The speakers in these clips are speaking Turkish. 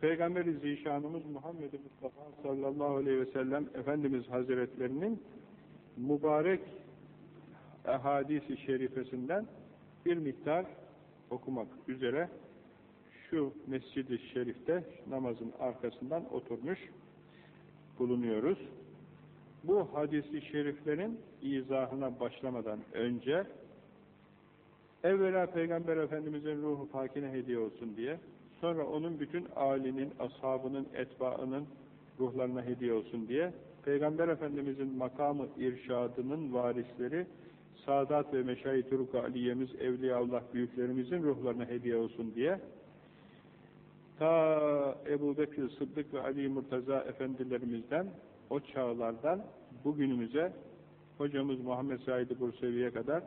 Peygamberi Zişanımız Muhammed Mustafa sallallahu aleyhi ve sellem Efendimiz Hazretlerinin mübarek hadisi şerifesinden bir miktar okumak üzere şu mescid-i şerifte namazın arkasından oturmuş bulunuyoruz. Bu hadisi şeriflerin izahına başlamadan önce evvela Peygamber Efendimiz'in ruhu pakine hediye olsun diye sonra onun bütün âlinin, ashabının, etbaının ruhlarına hediye olsun diye Peygamber Efendimiz'in makamı irşadının varisleri Sadat ve Meşayi Turuk-u Aliye'miz, Evliyaullah büyüklerimizin ruhlarına hediye olsun diye ta Ebu Bekir Sıddık ve Ali Murtaza efendilerimizden o çağlardan bugünümüze hocamız Muhammed Said Bursevi'ye kadar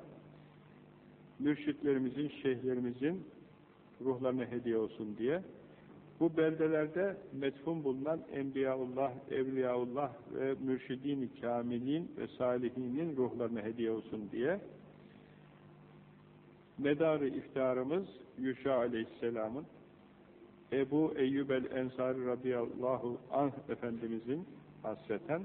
mürşitlerimizin, şeyhlerimizin ruhlarına hediye olsun diye. Bu beldelerde metfun bulunan Enbiyaullah, Evliyaullah ve Mürşidin-i Kamilin ve Salihinin ruhlarına hediye olsun diye. Medarı iftarımız Yuşa Aleyhisselam'ın Ebu Eyyub el-Ensari radıyallahu anh Efendimizin hasreten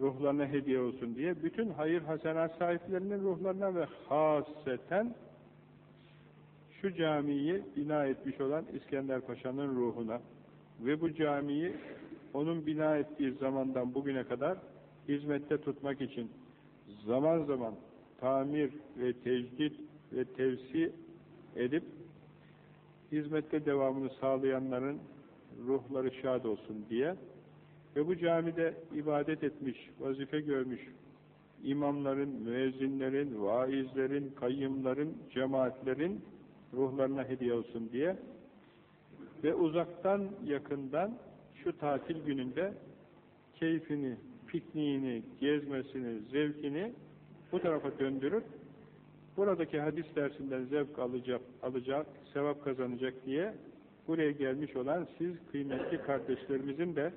ruhlarına hediye olsun diye. Bütün hayır hasenat sahiplerinin ruhlarına ve hasreten şu camiyi bina etmiş olan İskender Paşa'nın ruhuna ve bu camiyi onun bina ettiği zamandan bugüne kadar hizmette tutmak için zaman zaman tamir ve tecdit ve tevsi edip hizmette devamını sağlayanların ruhları şad olsun diye ve bu camide ibadet etmiş, vazife görmüş imamların, müezzinlerin, vaizlerin, kayyımların, cemaatlerin ruhlarına hediye olsun diye. Ve uzaktan yakından şu tatil gününde keyfini, pikniğini, gezmesini, zevkini bu tarafa döndürüp buradaki hadis dersinden zevk alacak, alacak, sevap kazanacak diye buraya gelmiş olan siz kıymetli kardeşlerimizin de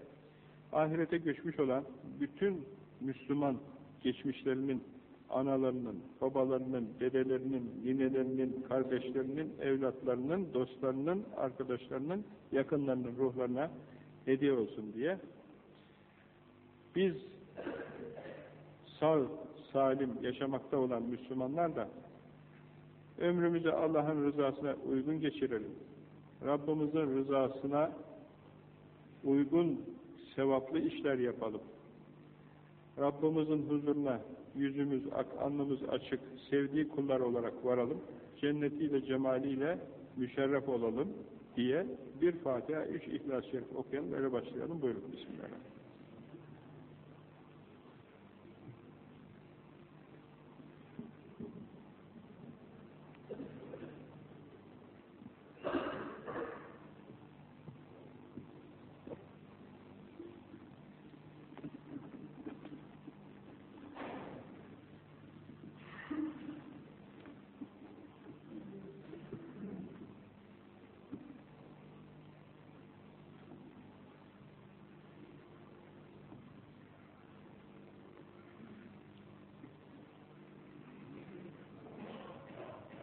ahirete göçmüş olan bütün Müslüman geçmişlerinin analarının, babalarının, dedelerinin, ninelerinin, kardeşlerinin, evlatlarının, dostlarının, arkadaşlarının, yakınlarının ruhlarına hediye olsun diye biz sağ, salim yaşamakta olan Müslümanlar da ömrümüzü Allah'ın rızasına uygun geçirelim. Rabbimizin rızasına uygun sevaplı işler yapalım. Rabbimizin huzuruna yüzümüz, alnımız açık, sevdiği kullar olarak varalım. Cennetiyle, cemaliyle müşerref olalım diye bir Fatiha, üç İhlas-ı Şerif okuyalım, öyle başlayalım. Buyurun. Bismillahirrahmanirrahim.